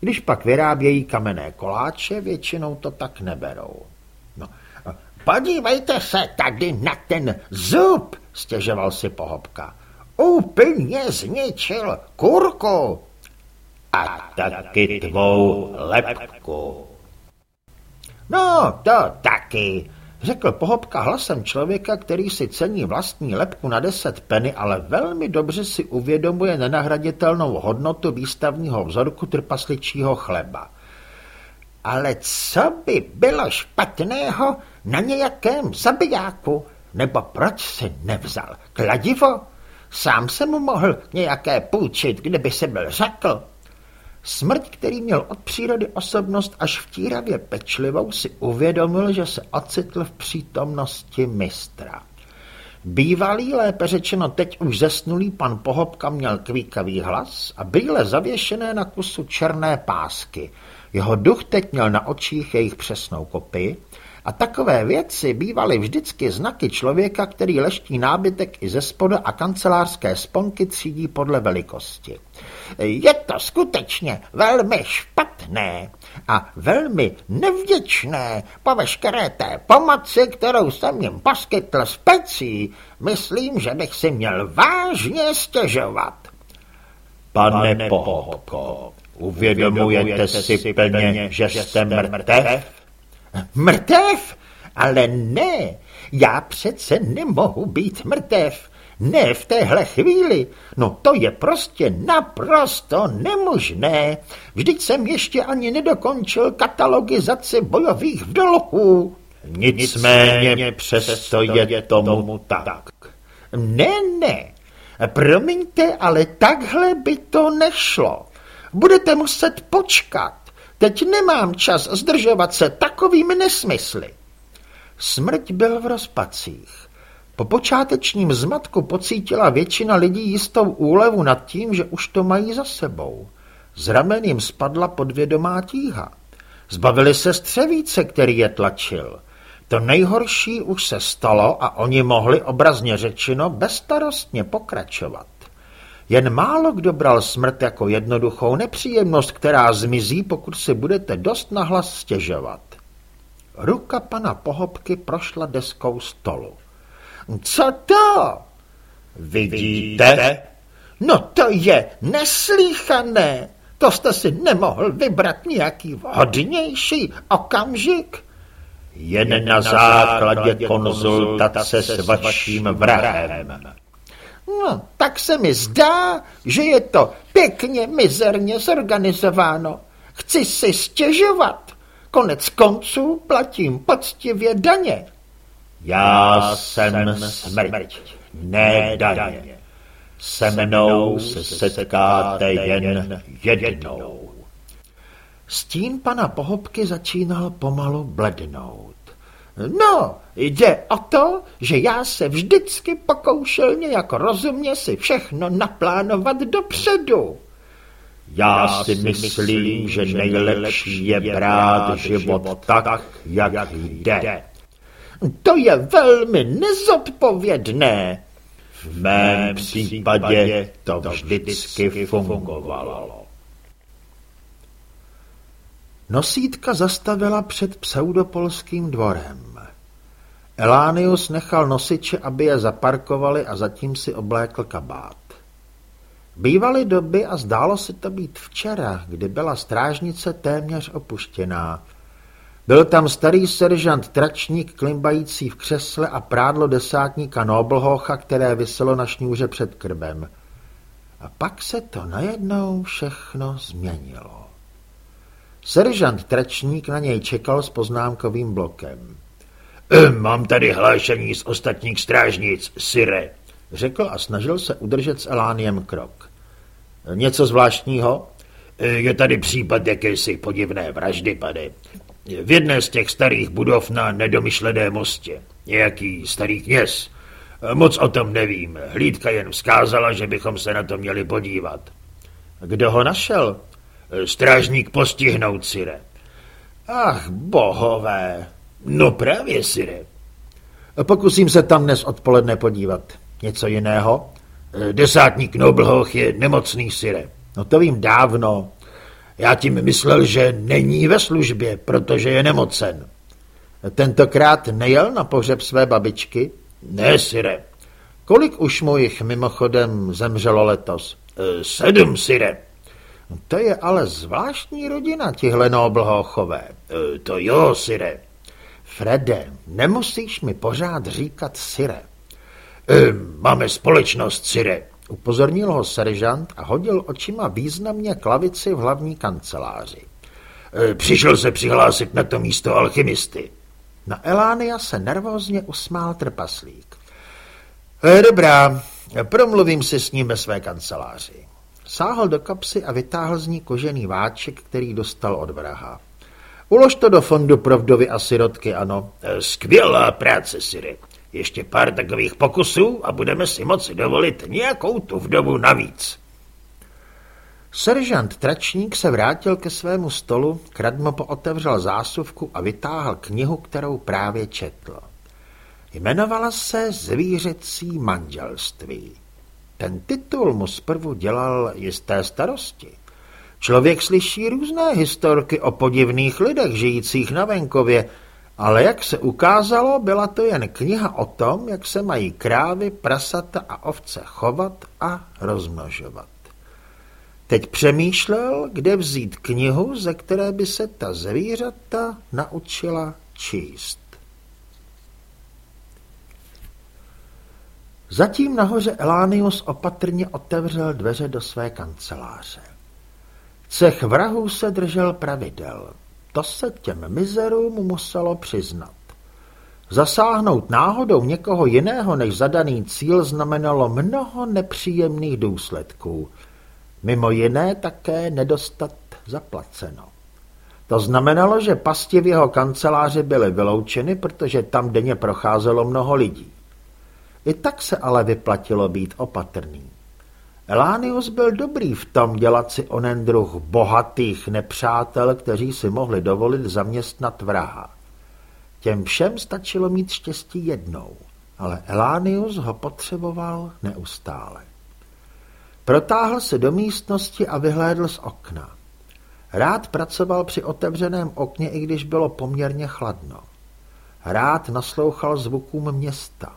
Když pak vyrábějí kamenné koláče, většinou to tak neberou. No, podívejte se tady na ten zub, stěžoval si pohobka. Úplně zničil kurku. A taky tvou lepku. No, to taky, řekl pohobka hlasem člověka, který si cení vlastní lepku na deset peny, ale velmi dobře si uvědomuje nenahraditelnou hodnotu výstavního vzorku trpasličího chleba. Ale co by bylo špatného na nějakém zabijáku? Nebo proč si nevzal kladivo? Sám jsem mu mohl nějaké půjčit, kdyby se byl řekl. Smrť, který měl od přírody osobnost až vtíravě pečlivou, si uvědomil, že se ocitl v přítomnosti mistra. Bývalý, lépe řečeno teď už zesnulý pan Pohobka měl kvíkavý hlas a brýle zavěšené na kusu černé pásky. Jeho duch teď měl na očích jejich přesnou kopii a takové věci bývaly vždycky znaky člověka, který leští nábytek i ze spoda a kancelářské sponky třídí podle velikosti. Je to skutečně velmi špatné a velmi nevděčné po veškeré té pomoci, kterou jsem jim poskytl z pecí. Myslím, že bych si měl vážně stěžovat. Pane, Pane Pohopko, uvědomujete si plně, že jste mrtev? Mrtev? Ale ne, Já přece nemohu být mrtev. Ne v téhle chvíli. No to je prostě naprosto nemožné. Vždyť jsem ještě ani nedokončil katalogizaci bojových vdolků. Nicméně přesto je tomu tak. Ne, ne. Promiňte, ale takhle by to nešlo. Budete muset počkat. Teď nemám čas zdržovat se takovými nesmysly. Smrť byl v rozpacích. Po počátečním zmatku pocítila většina lidí jistou úlevu nad tím, že už to mají za sebou. Z ramen jim spadla podvědomá tíha. Zbavili se střevíce, který je tlačil. To nejhorší už se stalo a oni mohli obrazně řečeno bezstarostně pokračovat. Jen málo kdo bral smrt jako jednoduchou nepříjemnost, která zmizí, pokud si budete dost nahlas stěžovat. Ruka pana Pohobky prošla deskou stolu. Co to? Vidíte? No to je neslíchané. To jste si nemohl vybrat nějaký vhodnější okamžik? Jen na základě konzultace s vaším vrahem. No, tak se mi zdá, že je to pěkně mizerně zorganizováno. Chci si stěžovat. Konec konců platím poctivě daně. Já jsem smrť, ne daně. Se mnou se setkáte jen jednou. Stín pana Pohobky začínal pomalu blednout. No, jde o to, že já se vždycky pokoušel nějak rozumně si všechno naplánovat dopředu. Já si myslím, že nejlepší je brát život tak, jak jde. To je velmi nezodpovědné. V mém případě to vždycky fungovalo. Nosítka zastavila před pseudopolským dvorem. Elánius nechal nosiče, aby je zaparkovali a zatím si oblékl kabát. Bývaly doby a zdálo se to být včera, kdy byla strážnice téměř opuštěná. Byl tam starý seržant tračník klimbající v křesle a prádlo desátníka Noblhocha, které vyselo na šňůře před krbem. A pak se to najednou všechno změnilo. Seržant tračník na něj čekal s poznámkovým blokem. Mám tady hlášení z ostatních strážnic, Sire, řekl a snažil se udržet s Elániem krok. Něco zvláštního? Je tady případ jakési podivné vraždy, pane. V jedné z těch starých budov na nedomyšlené mostě. Nějaký starý kněz. Moc o tom nevím. Hlídka jen vzkázala, že bychom se na to měli podívat. Kdo ho našel? Strážník postihnout, Sire. Ach, bohové. No právě, Sire. Pokusím se tam dnes odpoledne podívat. Něco jiného? Desátník Noblhoch je nemocný, Sire. No to vím dávno. Já tím myslel, že není ve službě, protože je nemocen. Tentokrát nejel na pohřeb své babičky? Ne, Sire. Kolik už mu jich mimochodem zemřelo letos? E, sedm, Sire. To je ale zvláštní rodina, tihle Noblhochové. E, to jo, Sire. Frede, nemusíš mi pořád říkat Sire. E, máme společnost, Sire. Upozornil ho seržant a hodil očima významně klavici v hlavní kanceláři. E, přišel se přihlásit na to místo alchymisty. Na Elánia se nervózně usmál trpaslík. E, dobrá, promluvím si s ním ve své kanceláři. Sáhl do kapsy a vytáhl z ní kožený váček, který dostal od vraha. Ulož to do fondu pro vdovy a sirotky, ano. E, skvělá práce, Siri. Ještě pár takových pokusů a budeme si moci dovolit nějakou tu vdovu navíc. Seržant Tračník se vrátil ke svému stolu, kradmo pootevřel zásuvku a vytáhl knihu, kterou právě četl. Jmenovala se Zvířecí manželství. Ten titul mu zprvu dělal jisté starosti. Člověk slyší různé historky o podivných lidech žijících na venkově, ale jak se ukázalo, byla to jen kniha o tom, jak se mají krávy, prasata a ovce chovat a rozmnožovat. Teď přemýšlel, kde vzít knihu, ze které by se ta zvířata naučila číst. Zatím nahoře Elánius opatrně otevřel dveře do své kanceláře. Cech vrahů se držel pravidel. To se těm mizerům muselo přiznat. Zasáhnout náhodou někoho jiného než zadaný cíl znamenalo mnoho nepříjemných důsledků. Mimo jiné také nedostat zaplaceno. To znamenalo, že pasti v jeho kanceláři byly vyloučeny, protože tam denně procházelo mnoho lidí. I tak se ale vyplatilo být opatrný. Elánius byl dobrý v tom dělat si onen druh bohatých nepřátel, kteří si mohli dovolit zaměstnat vraha. Těm všem stačilo mít štěstí jednou, ale Elánius ho potřeboval neustále. Protáhl se do místnosti a vyhlédl z okna. Rád pracoval při otevřeném okně, i když bylo poměrně chladno. Rád naslouchal zvukům města.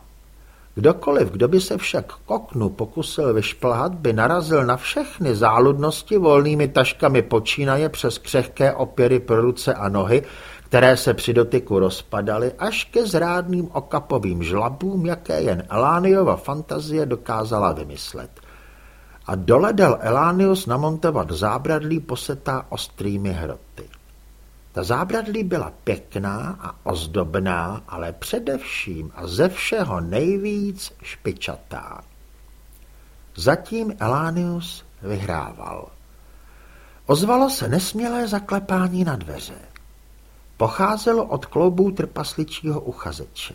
Kdokoliv, kdo by se však k oknu pokusil vyšplhat, by narazil na všechny záludnosti volnými taškami počínaje přes křehké opěry pro ruce a nohy, které se při dotyku rozpadaly, až ke zrádným okapovým žlabům, jaké jen Elániova fantazie dokázala vymyslet. A dole dal Elánius namontovat zábradlí posetá ostrými hroty. Ta zábradlí byla pěkná a ozdobná, ale především a ze všeho nejvíc špičatá. Zatím Elánius vyhrával. Ozvalo se nesmělé zaklepání na dveře. Pocházelo od kloubů trpasličího uchazeče.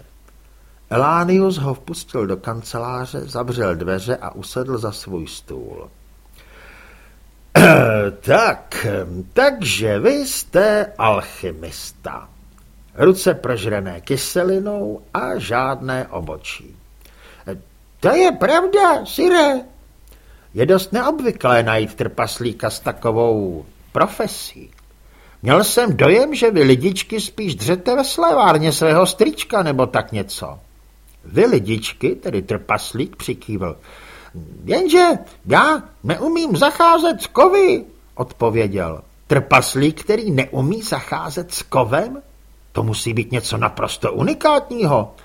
Elánius ho vpustil do kanceláře, zavřel dveře a usedl za svůj stůl. tak, takže vy jste alchymista. Ruce prožrené kyselinou a žádné obočí. To je pravda, Sire. Je dost neobvyklé najít trpaslíka s takovou profesí. Měl jsem dojem, že vy lidičky spíš dřete ve slévárně svého strička nebo tak něco. Vy lidičky, tedy trpaslík, přikývl. Jenže já neumím zacházet s kovy, odpověděl. Trpaslík, který neumí zacházet s kovem? To musí být něco naprosto unikátního.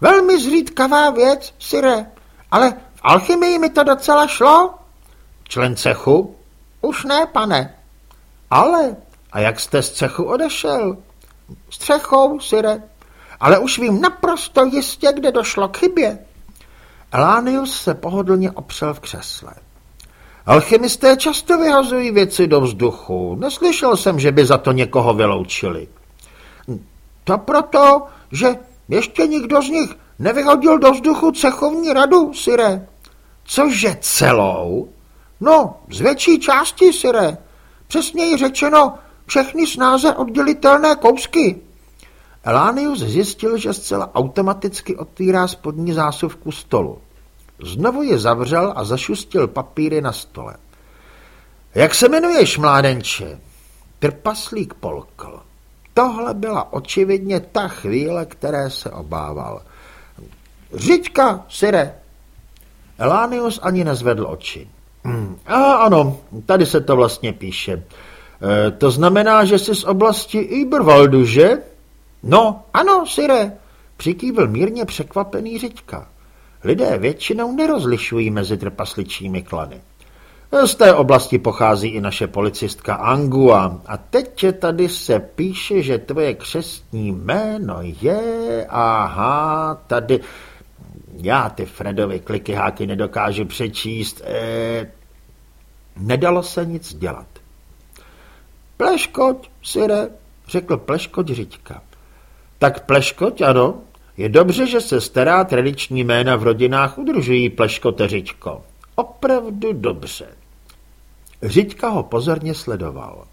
Velmi zřídkavá věc, Sire, ale v alchymii mi to docela šlo. Člen cechu? Už ne, pane. Ale, a jak jste z cechu odešel? S střechou, Sire. Ale už vím naprosto jistě, kde došlo k chybě. Elánius se pohodlně opřel v křesle. Alchymisté často vyhazují věci do vzduchu. Neslyšel jsem, že by za to někoho vyloučili. To proto, že ještě nikdo z nich nevyhodil do vzduchu cechovní radu, Sire. Cože celou? No, z větší části, Sire. Přesněji řečeno, všechny snáze oddělitelné kousky. Elánius zjistil, že zcela automaticky otvírá spodní zásuvku stolu. Znovu je zavřel a zašustil papíry na stole. Jak se jmenuješ, mládenče? Trpaslík polkl. Tohle byla očividně ta chvíle, které se obával. Řiďka, Sire. Elánius ani nezvedl oči. Hmm, a ano, tady se to vlastně píše. E, to znamená, že jsi z oblasti Iberwaldu, že? No, ano, Sire, přikývil mírně překvapený Řiďka. Lidé většinou nerozlišují mezi trpasličími klany. Z té oblasti pochází i naše policistka Angua. A teď tady se píše, že tvoje křestní jméno je... Aha, tady... Já ty Fredovi klikyháky nedokážu přečíst. E... Nedalo se nic dělat. Pleškoť, Sire, řekl Pleškoť Řiďka. Tak pleškoť, ano. Je dobře, že se stará tradiční jména v rodinách udržují pleškoteřičko. Opravdu dobře. Řiďka ho pozorně sledoval.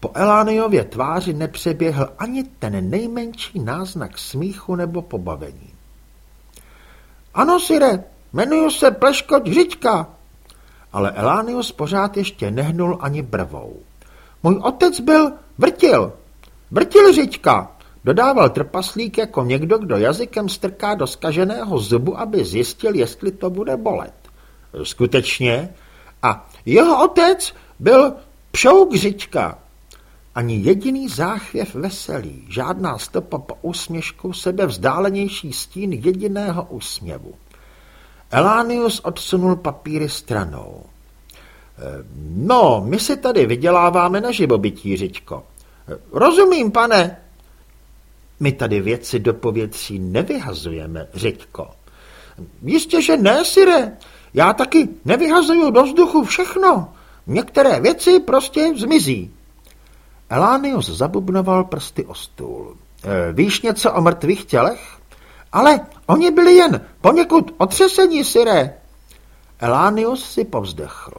Po Elániově tváři nepřeběhl ani ten nejmenší náznak smíchu nebo pobavení. Ano, Sire, jmenuji se Pleškoť Řiďka. Ale Elánius pořád ještě nehnul ani brvou. Můj otec byl Vrtil. Vrtil Řiďka. Dodával trpaslík jako někdo, kdo jazykem strká do skaženého zubu, aby zjistil, jestli to bude bolet. Skutečně. A jeho otec byl pšouk Řička. Ani jediný záchvěv veselý, žádná stopa po úsměšku, sebe vzdálenější stín jediného úsměvu. Elánius odsunul papíry stranou. No, my si tady vyděláváme na živobytí, Řičko. Rozumím, pane. My tady věci do povětří nevyhazujeme, Řičko. Jistě, že ne, Sire. Já taky nevyhazuju do vzduchu všechno. Některé věci prostě zmizí. Elánius zabubnoval prsty o stůl. E, víš něco o mrtvých tělech? Ale oni byli jen poněkud otřesení, Sire. Elánius si povzdechl.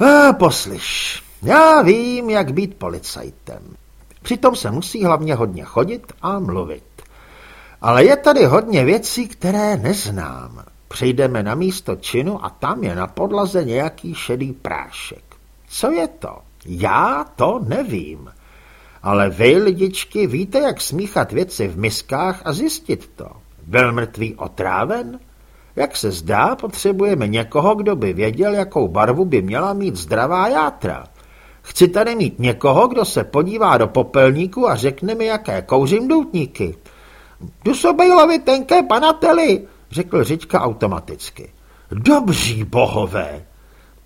E, poslyš, já vím, jak být policajtem. Přitom se musí hlavně hodně chodit a mluvit. Ale je tady hodně věcí, které neznám. Přejdeme na místo činu a tam je na podlaze nějaký šedý prášek. Co je to? Já to nevím. Ale vy, lidičky, víte, jak smíchat věci v miskách a zjistit to. Byl mrtvý otráven? Jak se zdá, potřebujeme někoho, kdo by věděl, jakou barvu by měla mít zdravá játra. Chci tady mít někoho, kdo se podívá do popelníku a řekne mi, jaké kouřím doutníky. Dusobejlovi tenké panateli, řekl Řička automaticky. Dobří bohové!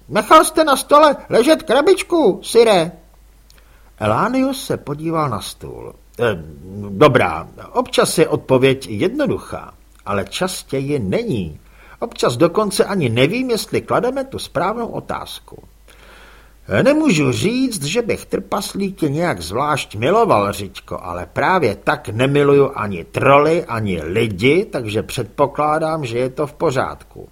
Nechal jste na stole ležet krabičku, Sire. Elánius se podíval na stůl. E, dobrá, občas je odpověď jednoduchá, ale častěji není. Občas dokonce ani nevím, jestli klademe tu správnou otázku. Nemůžu říct, že bych trpaslíky nějak zvlášť miloval, Řičko, ale právě tak nemiluju ani troly, ani lidi, takže předpokládám, že je to v pořádku.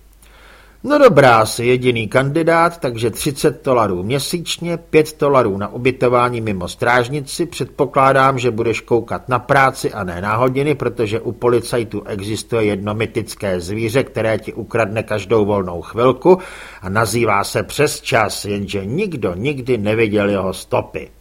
No dobrá, jsi jediný kandidát, takže 30 dolarů měsíčně, 5 dolarů na ubytování mimo strážnici. Předpokládám, že budeš koukat na práci a ne na hodiny, protože u policajtů existuje jedno mytické zvíře, které ti ukradne každou volnou chvilku a nazývá se přes čas, jenže nikdo nikdy neviděl jeho stopy.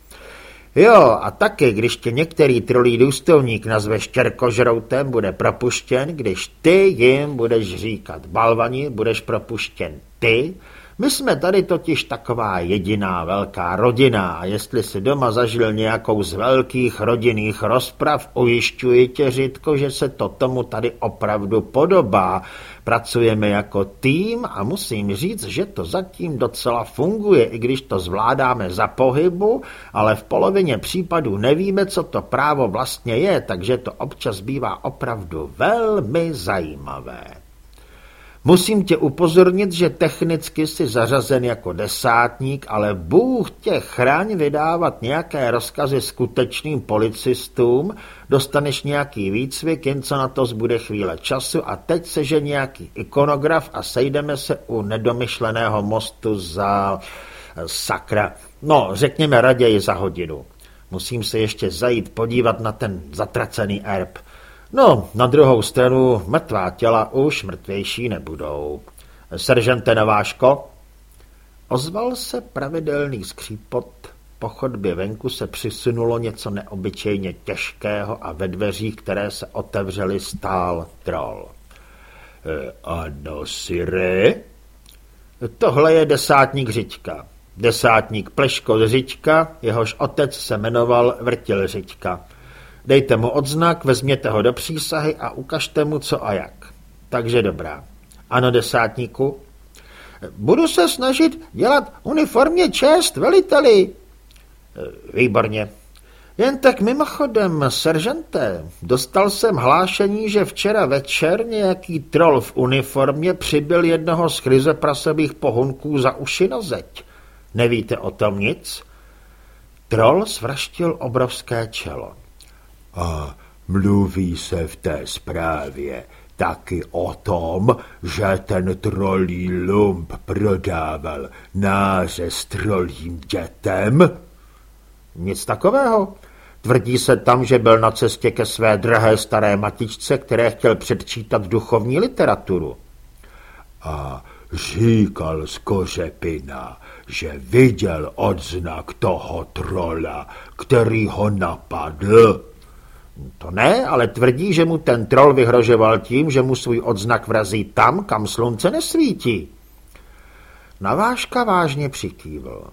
Jo, a taky, když tě některý trolý důstojník nazve štěrkožroutem, bude propuštěn, když ty jim budeš říkat balvani, budeš propuštěn ty. My jsme tady totiž taková jediná velká rodina a jestli si doma zažil nějakou z velkých rodinných rozprav, ujišťuji tě, Řitko, že se to tomu tady opravdu podobá. Pracujeme jako tým a musím říct, že to zatím docela funguje, i když to zvládáme za pohybu, ale v polovině případů nevíme, co to právo vlastně je, takže to občas bývá opravdu velmi zajímavé. Musím tě upozornit, že technicky jsi zařazen jako desátník, ale Bůh tě chráň vydávat nějaké rozkazy skutečným policistům, dostaneš nějaký výcvik, jen co na to zbude chvíle času a teď seže nějaký ikonograf a sejdeme se u nedomyšleného mostu za sakra. No, řekněme raději za hodinu. Musím se ještě zajít podívat na ten zatracený erb. No, na druhou stranu mrtvá těla už mrtvější nebudou. Seržente Nováško? Ozval se pravidelný skřípot, po chodbě venku se přisunulo něco neobyčejně těžkého a ve dveřích, které se otevřely, stál troll. E, ano, Sire? Tohle je desátník Řička. Desátník Pleško Řička, jehož otec se jmenoval Vrtil Řička. Dejte mu odznak, vezměte ho do přísahy a ukažte mu co a jak. Takže dobrá. Ano, desátníku? Budu se snažit dělat uniformně čest veliteli. Výborně. Jen tak mimochodem, seržante, dostal jsem hlášení, že včera večer nějaký troll v uniformě přibyl jednoho z chryzeprasových pohonků za uši na zeď. Nevíte o tom nic? Troll svraštil obrovské čelo. A mluví se v té zprávě taky o tom, že ten trolí lump prodával nářez trolím dětem? Nic takového. Tvrdí se tam, že byl na cestě ke své drahé staré matičce, které chtěl předčítat duchovní literaturu. A říkal z kořepina, že viděl odznak toho trola, který ho napadl. To ne, ale tvrdí, že mu ten troll vyhrožoval tím, že mu svůj odznak vrazí tam, kam slunce nesvítí. Navážka vážně přikývl.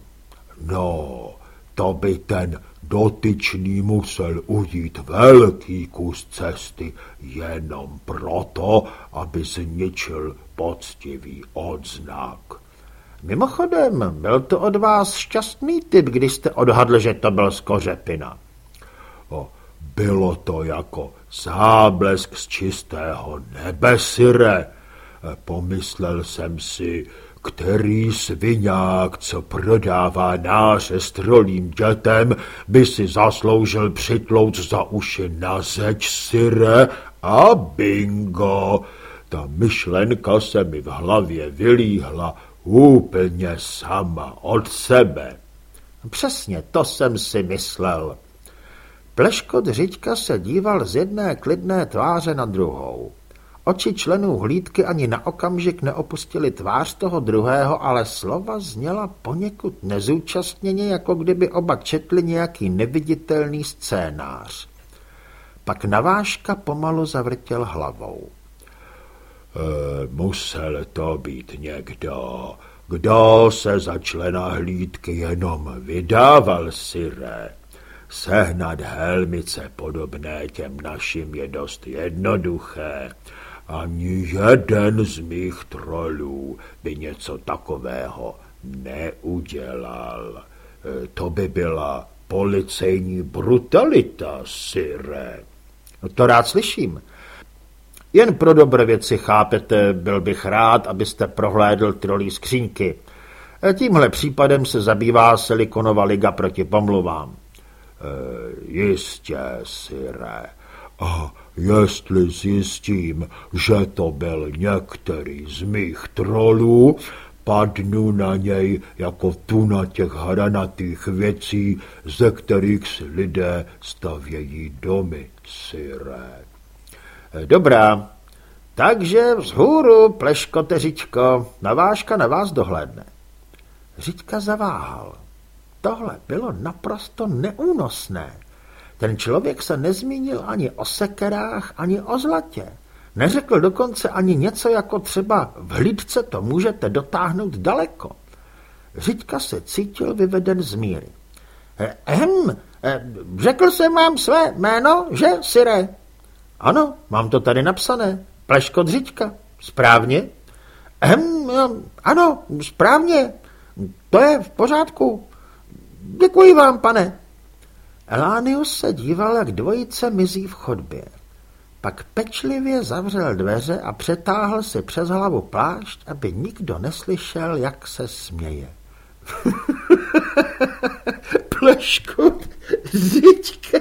No, to by ten dotyčný musel ujít velký kus cesty jenom proto, aby zničil poctivý odznak. Mimochodem, byl to od vás šťastný typ, když jste odhadl, že to byl z kořepina. O, bylo to jako záblesk z čistého nebe, Sire. Pomyslel jsem si, který sviňák, co prodává náře s trolím dětem, by si zasloužil přitlouc za uši na zeď, Sire, a bingo. Ta myšlenka se mi v hlavě vylíhla úplně sama od sebe. Přesně to jsem si myslel. Pleškot Řiďka se díval z jedné klidné tváře na druhou. Oči členů hlídky ani na okamžik neopustili tvář toho druhého, ale slova zněla poněkud nezúčastněně, jako kdyby oba četli nějaký neviditelný scénář. Pak navážka pomalu zavrtěl hlavou. E, musel to být někdo, kdo se za člena hlídky jenom vydával, Sire. Sehnat helmice podobné těm našim je dost jednoduché. Ani jeden z mých trolů by něco takového neudělal. E, to by byla policejní brutalita, Sire. No to rád slyším. Jen pro dobré věci chápete, byl bych rád, abyste prohlédl trolí skřínky. E, tímhle případem se zabývá Silikonova liga proti pomluvám. E, jistě, Sire. A jestli zjistím, že to byl některý z mých trolů, padnu na něj jako tu na těch hranatých věcí, ze kterých si lidé stavějí domy, Sire. Dobrá, takže vzhůru, pleškote Řičko, navážka na vás dohledne. Řička zaváhal. Tohle bylo naprosto neúnosné. Ten člověk se nezmínil ani o sekerách, ani o zlatě. Neřekl dokonce ani něco jako třeba v hlídce to můžete dotáhnout daleko. Řiďka se cítil vyveden z míry. Ehm, řekl jsem vám své jméno, že, Sire? Ano, mám to tady napsané. Pleškot Řiďka. Správně? Ehm, ano, správně. To je v pořádku. Děkuji vám, pane. Elánius se díval, jak dvojice mizí v chodbě. Pak pečlivě zavřel dveře a přetáhl si přes hlavu plášť, aby nikdo neslyšel, jak se směje. Pleškut, zička.